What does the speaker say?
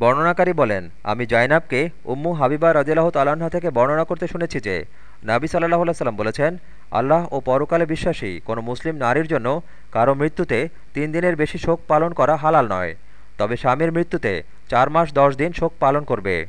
বর্ণনাকারী বলেন, আমি জাইনাবকে উম্মু হাবিবা রাজিল্লাহ তালাহা থেকে বর্ণনা করতে শুনেছি যে, নাবি সাল্লাহ সাল্লাম বলেছেন, আল্লাহ ও পরকালে বিশ্বাসী, কোনো মুসলিম নারীর জন্য কারও মৃত্যুতে তিন দিনের বেশি শোক পালন করা হালাল নয়। তবে স্বামীর মৃত্যুতে চার মাস দশ দিন শোক পালন করবে।